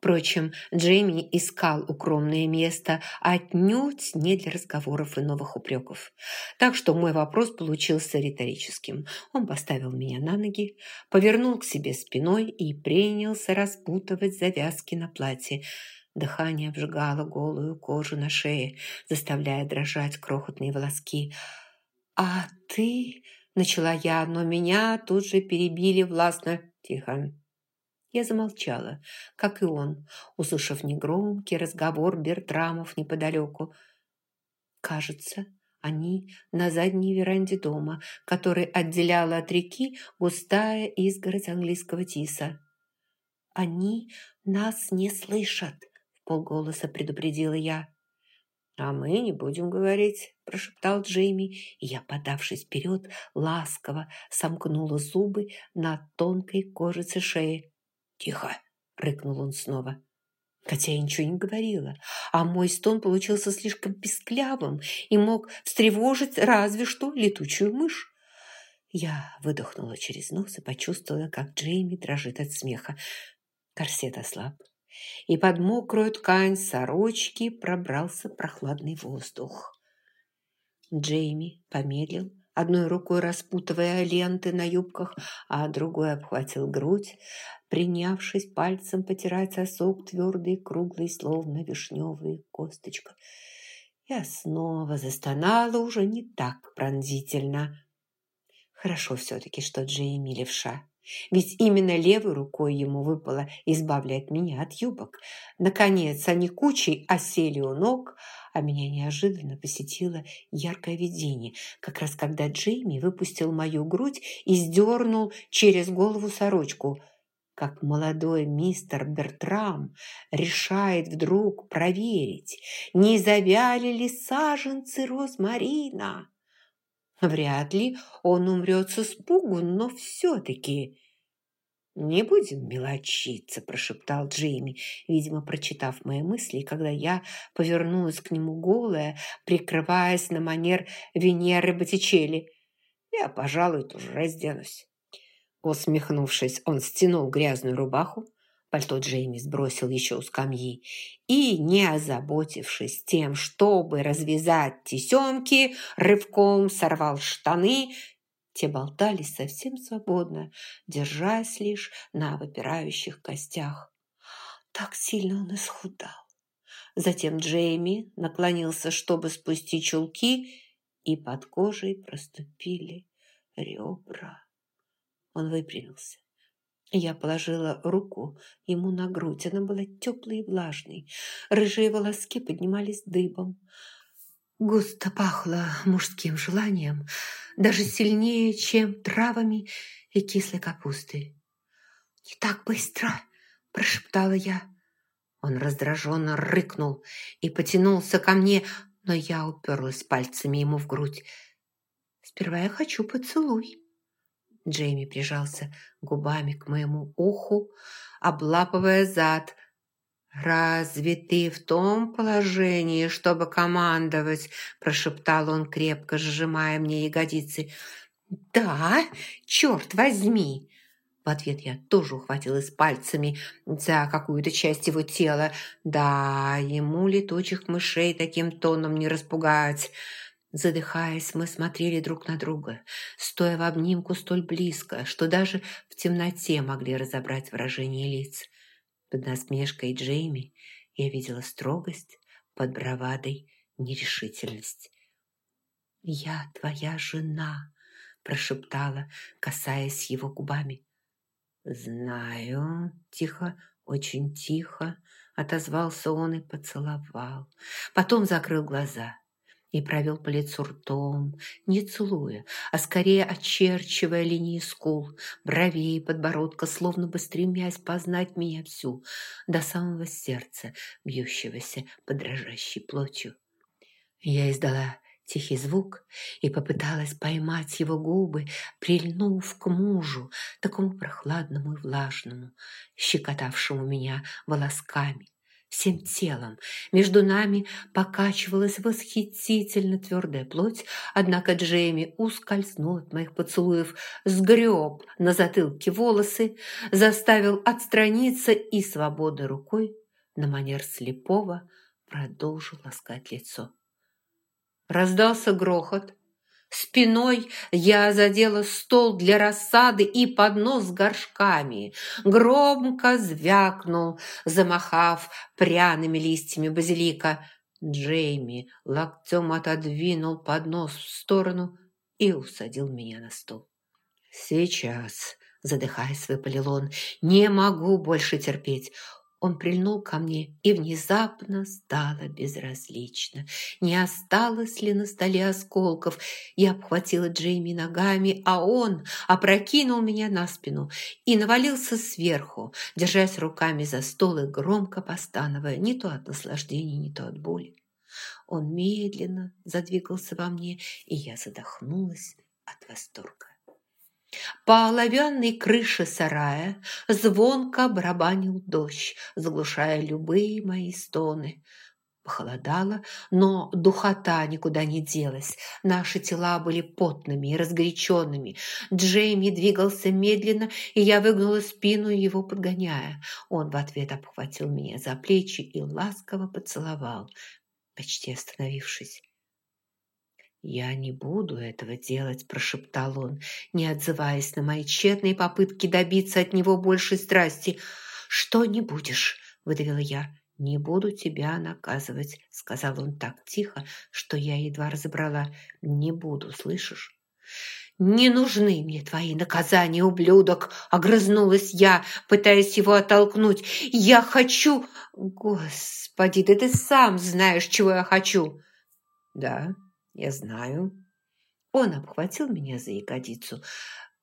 Впрочем, Джейми искал укромное место отнюдь не для разговоров и новых упреков. Так что мой вопрос получился риторическим. Он поставил меня на ноги, повернул к себе спиной и принялся распутывать завязки на платье. Дыхание обжигало голую кожу на шее, заставляя дрожать крохотные волоски. «А ты...» – начала я, но меня тут же перебили властно. «Тихо, я замолчала, как и он, услышав негромкий разговор Бертрамов неподалеку. Кажется, они на задней веранде дома, который отделяла от реки густая изгородь английского тиса. «Они нас не слышат», – в полголоса предупредила я. «А мы не будем говорить», – прошептал Джейми, и я, подавшись вперед, ласково сомкнула зубы на тонкой кожице шеи. «Тихо!» – рыкнул он снова. Хотя я ничего не говорила, а мой стон получился слишком писклявым и мог встревожить разве что летучую мышь. Я выдохнула через нос и почувствовала, как Джейми дрожит от смеха. Корсет ослаб, и под мокрую ткань сорочки пробрался прохладный воздух. Джейми помедлил, одной рукой распутывая ленты на юбках, а другой обхватил грудь, принявшись пальцем потирать сосок твердый, круглый, словно вишневая косточка. Я снова застонала уже не так пронзительно. Хорошо все-таки, что Джейми левша. Ведь именно левой рукой ему выпало избавлять меня от юбок. Наконец, они кучей осели у ног, а меня неожиданно посетило яркое видение, как раз когда Джейми выпустил мою грудь и сдернул через голову сорочку – как молодой мистер Бертрам решает вдруг проверить, не завяли ли саженцы розмарина. Вряд ли он умрет с испугу, но все-таки... «Не будем мелочиться», – прошептал Джейми, видимо, прочитав мои мысли, когда я повернулась к нему голая, прикрываясь на манер Венеры Боттичелли. «Я, пожалуй, тоже разденусь». Усмехнувшись, он стянул грязную рубаху, пальто Джейми сбросил еще у скамьи и, не озаботившись тем, чтобы развязать тесемки, рывком сорвал штаны. Те болтались совсем свободно, держась лишь на выпирающих костях. Так сильно он исхудал. Затем Джейми наклонился, чтобы спустить чулки, и под кожей проступили ребра. Он выпрямился. Я положила руку ему на грудь. Она была теплой и влажной. Рыжие волоски поднимались дыбом. Густо пахло мужским желанием, даже сильнее, чем травами и кислой капустой. «Не так быстро!» – прошептала я. Он раздраженно рыкнул и потянулся ко мне, но я уперлась пальцами ему в грудь. «Сперва я хочу поцелуй». Джейми прижался губами к моему уху, облапывая зад. «Разве ты в том положении, чтобы командовать?» прошептал он, крепко сжимая мне ягодицы. «Да, черт возьми!» В ответ я тоже ухватилась пальцами за какую-то часть его тела. Да, ему летучих мышей таким тоном не распугать. Задыхаясь, мы смотрели друг на друга, стоя в обнимку столь близко, что даже в темноте могли разобрать выражение лиц. Под насмешкой Джейми я видела строгость, под бравадой нерешительность. «Я твоя жена», – прошептала, касаясь его губами. «Знаю», – тихо, очень тихо, отозвался он и поцеловал. Потом закрыл глаза – и провел по лицу ртом, не целуя, а скорее очерчивая линии скул, бровей и подбородка, словно бы стремясь познать меня всю, до самого сердца, бьющегося под дрожащей плотью. Я издала тихий звук и попыталась поймать его губы, прильнув к мужу, такому прохладному и влажному, щекотавшему меня волосками, всем телом. Между нами покачивалась восхитительно твердая плоть, однако Джейми ускользнул от моих поцелуев, сгреб на затылке волосы, заставил отстраниться и свободной рукой на манер слепого продолжил ласкать лицо. Раздался грохот, Спиной я задела стол для рассады и поднос с горшками. Громко звякнул, замахав пряными листьями базилика. Джейми локтем отодвинул поднос в сторону и усадил меня на стол. «Сейчас», — задыхаясь, выпалил он, — «не могу больше терпеть. Он прильнул ко мне, и внезапно стало безразлично. Не осталось ли на столе осколков? Я обхватила Джейми ногами, а он опрокинул меня на спину и навалился сверху, держась руками за стол и громко постановая, не то от наслаждения, не то от боли. Он медленно задвигался во мне, и я задохнулась от восторга. По оловянной крыше сарая звонко барабанил дождь, заглушая любые мои стоны. Похолодало, но духота никуда не делась. Наши тела были потными и разгоряченными. Джейми двигался медленно, и я выгнула спину, его подгоняя. Он в ответ обхватил меня за плечи и ласково поцеловал, почти остановившись. «Я не буду этого делать», – прошептал он, не отзываясь на мои тщетные попытки добиться от него большей страсти. «Что не будешь?» – выдавила я. «Не буду тебя наказывать», – сказал он так тихо, что я едва разобрала. «Не буду, слышишь?» «Не нужны мне твои наказания, ублюдок!» – огрызнулась я, пытаясь его оттолкнуть. «Я хочу...» «Господи, да ты сам знаешь, чего я хочу!» «Да, «Я знаю». Он обхватил меня за ягодицу,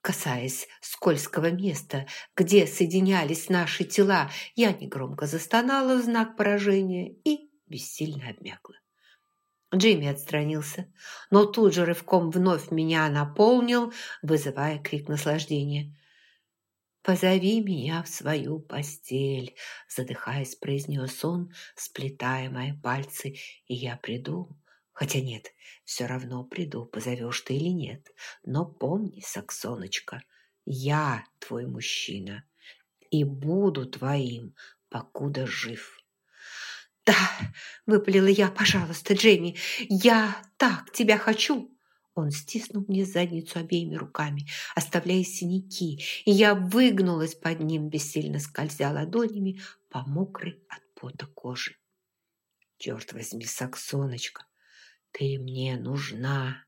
касаясь скользкого места, где соединялись наши тела. Я негромко застонала в знак поражения и бессильно обмякла. Джимми отстранился, но тут же рывком вновь меня наполнил, вызывая крик наслаждения. «Позови меня в свою постель», – задыхаясь, произнес он, сплетая мои пальцы, «и я приду Хотя нет, все равно приду, позовешь ты или нет. Но помни, Саксоночка, я твой мужчина и буду твоим, покуда жив. «Да!» – выпалила я. «Пожалуйста, Джейми, я так тебя хочу!» Он стиснул мне задницу обеими руками, оставляя синяки, и я выгнулась под ним, бессильно скользя ладонями по мокрой от пота кожи. «Черт возьми, Саксоночка, «Ты мне нужна!»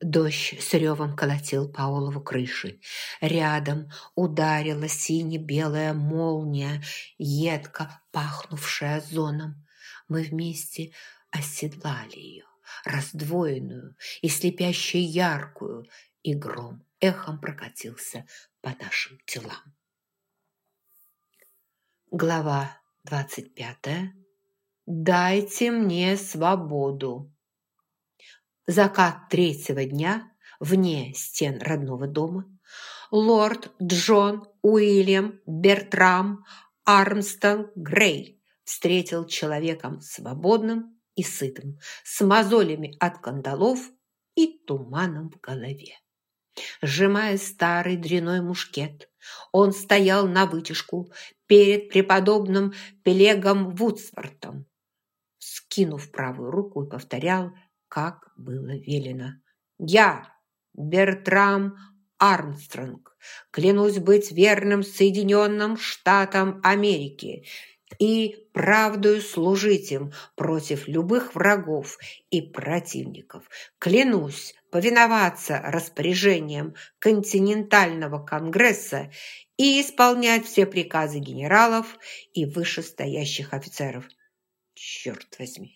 Дождь с ревом колотил по олову крыши. Рядом ударила сине-белая молния, едко пахнувшая озоном. Мы вместе оседлали ее, раздвоенную и слепяще яркую, и гром эхом прокатился по нашим телам. Глава двадцать пятая. «Дайте мне свободу!» Закат третьего дня вне стен родного дома. Лорд Джон Уильям Бертрам Армстон Грей встретил человеком свободным и сытым, с мозолями от кандалов и туманом в голове. Сжимая старый дряной мушкет, он стоял на вытяжку перед преподобным Пелегом Вудсвортом, скинув правую руку и повторял как было велено. «Я, Бертрам Армстронг, клянусь быть верным Соединенным Штатам Америки и правдою служить им против любых врагов и противников. Клянусь повиноваться распоряжениям континентального конгресса и исполнять все приказы генералов и вышестоящих офицеров. Черт возьми!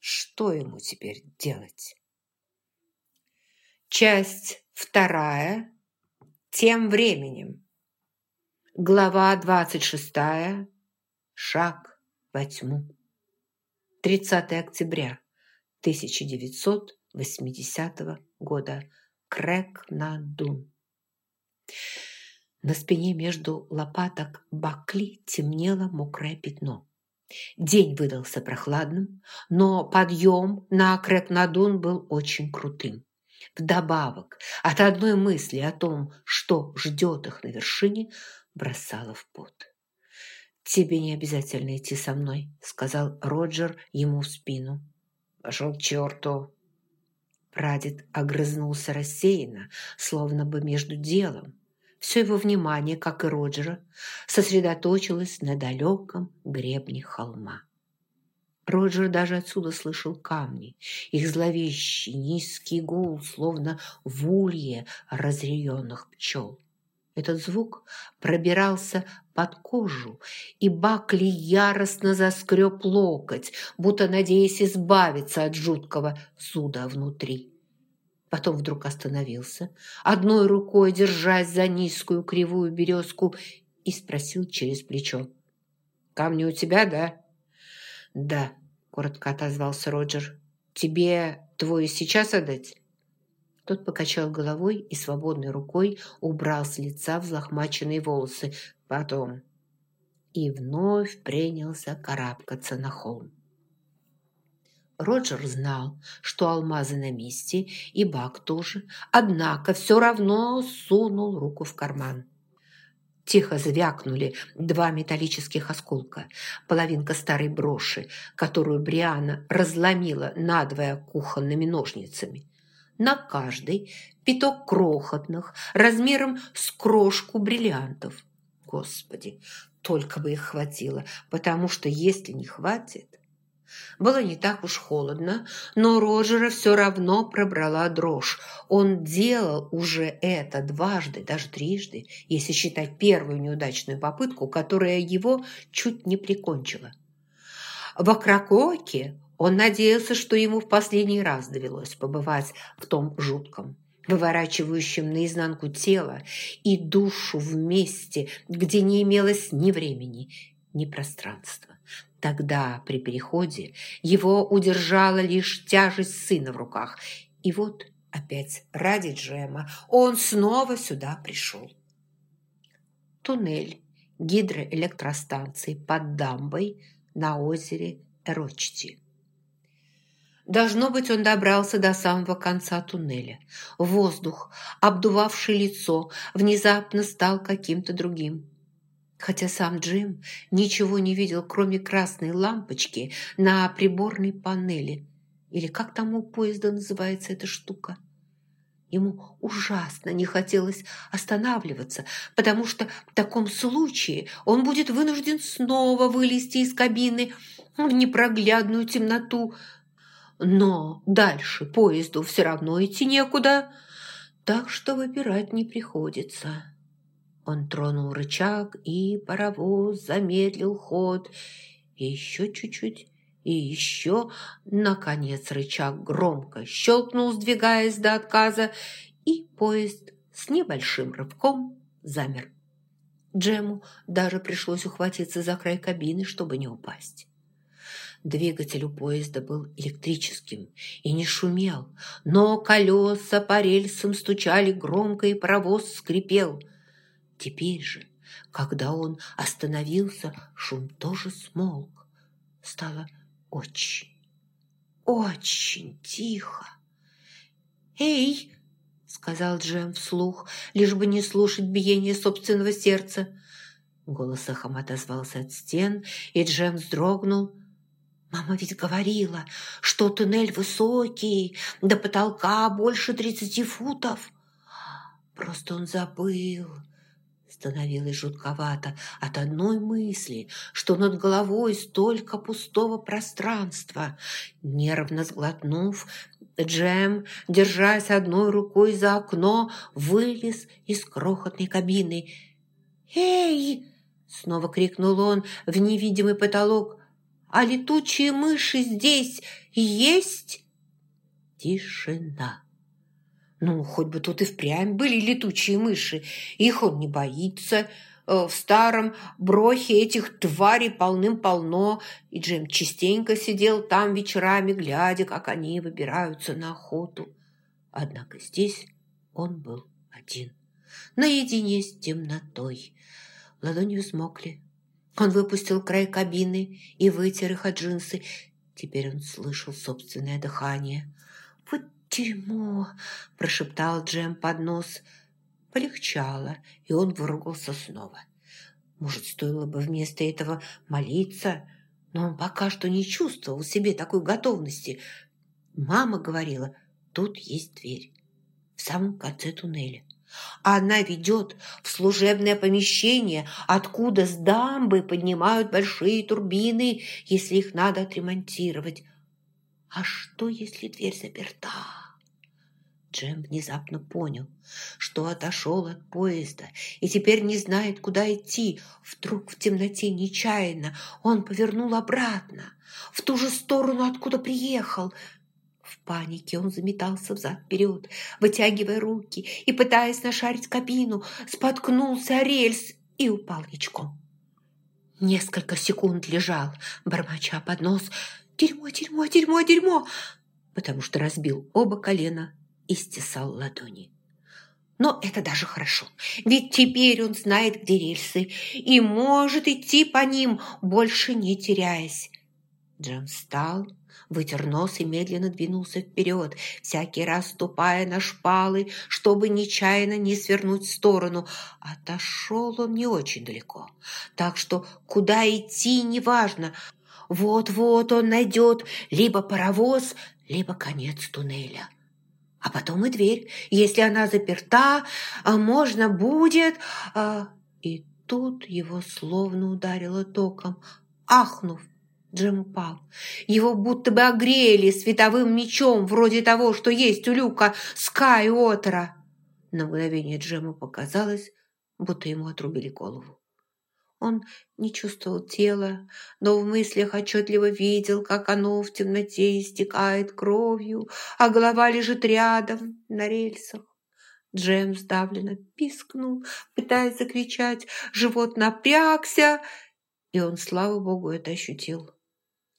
Что ему теперь делать? Часть вторая. Тем временем. Глава двадцать шестая. Шаг во тьму. 30 октября 1980 года. Крэк-на-Дун. На спине между лопаток Бакли темнело мокрое пятно. День выдался прохладным, но подъем на Крэк-Надун был очень крутым. Вдобавок, от одной мысли о том, что ждет их на вершине, бросало в пот. «Тебе не обязательно идти со мной», — сказал Роджер ему в спину. «Пошел к черту!» Прадед огрызнулся рассеянно, словно бы между делом. Все его внимание, как и Роджера, сосредоточилось на далеком гребне холма. Роджер даже отсюда слышал камни, их зловещий низкий гул, словно в улье разъяренных пчел. Этот звук пробирался под кожу, и Бакли яростно заскреб локоть, будто надеясь избавиться от жуткого суда внутри. Потом вдруг остановился, одной рукой держась за низкую кривую березку, и спросил через плечо. «Камни у тебя, да?» «Да», — коротко отозвался Роджер. «Тебе твой сейчас отдать?» Тот покачал головой и свободной рукой убрал с лица взлохмаченные волосы. Потом и вновь принялся карабкаться на холм. Роджер знал, что алмазы на месте, и Бак тоже, однако все равно сунул руку в карман. Тихо звякнули два металлических осколка. Половинка старой броши, которую Бриана разломила надвое кухонными ножницами на каждой пяток крохотных, размером с крошку бриллиантов. Господи, только бы их хватило, потому что если не хватит... Было не так уж холодно, но Роджера все равно пробрала дрожь. Он делал уже это дважды, даже трижды, если считать первую неудачную попытку, которая его чуть не прикончила. В Акракоке он надеялся, что ему в последний раз довелось побывать в том жутком, выворачивающем наизнанку тело и душу вместе, где не имелось ни времени, ни пространства. Тогда, при переходе, его удержала лишь тяжесть сына в руках. И вот опять ради Джема он снова сюда пришел. Туннель гидроэлектростанции под дамбой на озере Эрочти. Должно быть, он добрался до самого конца туннеля. Воздух, обдувавший лицо, внезапно стал каким-то другим. Хотя сам Джим ничего не видел, кроме красной лампочки на приборной панели. Или как там у поезда называется эта штука? Ему ужасно не хотелось останавливаться, потому что в таком случае он будет вынужден снова вылезти из кабины в непроглядную темноту, но дальше поезду все равно идти некуда, так что выбирать не приходится. Он тронул рычаг, и паровоз замедлил ход. Еще чуть-чуть, и еще. Наконец рычаг громко щелкнул, сдвигаясь до отказа, и поезд с небольшим рывком замер. Джему даже пришлось ухватиться за край кабины, чтобы не упасть. Двигатель у поезда был электрическим и не шумел, но колеса по рельсам стучали громко, и паровоз скрипел. Теперь же, когда он остановился, шум тоже смолк. Стало очень, очень тихо. «Эй!» — сказал Джем вслух, лишь бы не слушать биение собственного сердца. Голос эхом отозвался от стен, и Джем вздрогнул, Мама ведь говорила, что туннель высокий, до потолка больше тридцати футов. Просто он забыл. Становилось жутковато от одной мысли, что над головой столько пустого пространства. Нервно сглотнув, Джем, держась одной рукой за окно, вылез из крохотной кабины. «Эй!» — снова крикнул он в невидимый потолок. А летучие мыши здесь есть?» Тишина. Ну, хоть бы тут и впрямь были летучие мыши. Их он не боится. Э, в старом брохе этих тварей полным-полно. И Джем частенько сидел там вечерами, глядя, как они выбираются на охоту. Однако здесь он был один, наедине с темнотой. Ладони взмокли, Он выпустил край кабины и вытер их от джинсы. Теперь он слышал собственное дыхание. «Вот дерьмо!» – прошептал Джем под нос. Полегчало, и он выругался снова. Может, стоило бы вместо этого молиться, но он пока что не чувствовал в себе такой готовности. Мама говорила, тут есть дверь в самом конце туннеля. Она ведет в служебное помещение, откуда с дамбы поднимают большие турбины, если их надо отремонтировать. А что, если дверь заперта? Джем внезапно понял, что отошел от поезда и теперь не знает, куда идти. Вдруг в темноте нечаянно он повернул обратно, в ту же сторону, откуда приехал – в панике он заметался взад-вперед, вытягивая руки и, пытаясь нашарить кабину, споткнулся о рельс и упал ничком. Несколько секунд лежал, бормоча под нос «Дерьмо, дерьмо, дерьмо, дерьмо!» потому что разбил оба колена и стесал ладони. Но это даже хорошо, ведь теперь он знает, где рельсы, и может идти по ним, больше не теряясь. Джем встал, вытер нос и медленно двинулся вперед, всякий раз ступая на шпалы, чтобы нечаянно не свернуть в сторону. Отошел он не очень далеко, так что куда идти неважно. Вот-вот он найдет либо паровоз, либо конец туннеля. А потом и дверь. Если она заперта, а можно будет... А... И тут его словно ударило током. Ахнув, Джем упал. Его будто бы огрели световым мечом, вроде того, что есть у Люка Скай Отера. На мгновение Джему показалось, будто ему отрубили голову. Он не чувствовал тела, но в мыслях отчетливо видел, как оно в темноте истекает кровью, а голова лежит рядом на рельсах. Джем сдавленно пискнул, пытаясь закричать. Живот напрягся, и он, слава богу, это ощутил.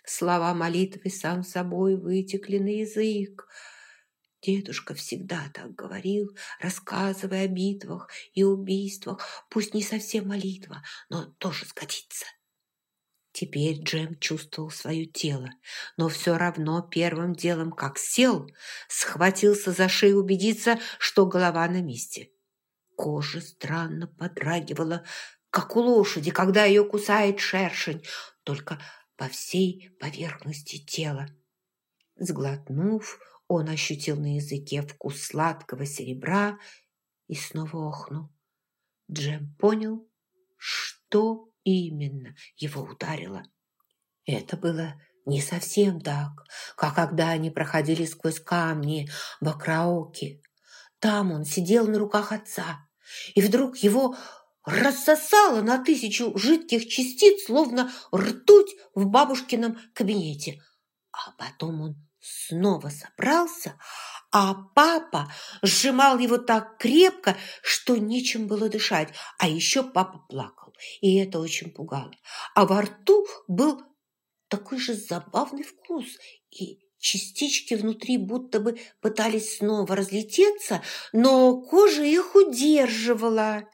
Слова молитвы сам собой вытекли на язык. Дедушка всегда так говорил, рассказывая о битвах и убийствах. Пусть не совсем молитва, но тоже сгодится. Теперь Джем чувствовал свое тело, но все равно первым делом, как сел, схватился за шею убедиться, что голова на месте. Кожа странно подрагивала, как у лошади, когда ее кусает шершень, только по всей поверхности тела. Сглотнув, он ощутил на языке вкус сладкого серебра и снова охнул. Джем понял, что именно его ударило. Это было не совсем так, как когда они проходили сквозь камни в Акраоке. Там он сидел на руках отца, и вдруг его рассосала на тысячу жидких частиц, словно ртуть в бабушкином кабинете. А потом он снова собрался, а папа сжимал его так крепко, что нечем было дышать. А еще папа плакал, и это очень пугало. А во рту был такой же забавный вкус, и частички внутри будто бы пытались снова разлететься, но кожа их удерживала –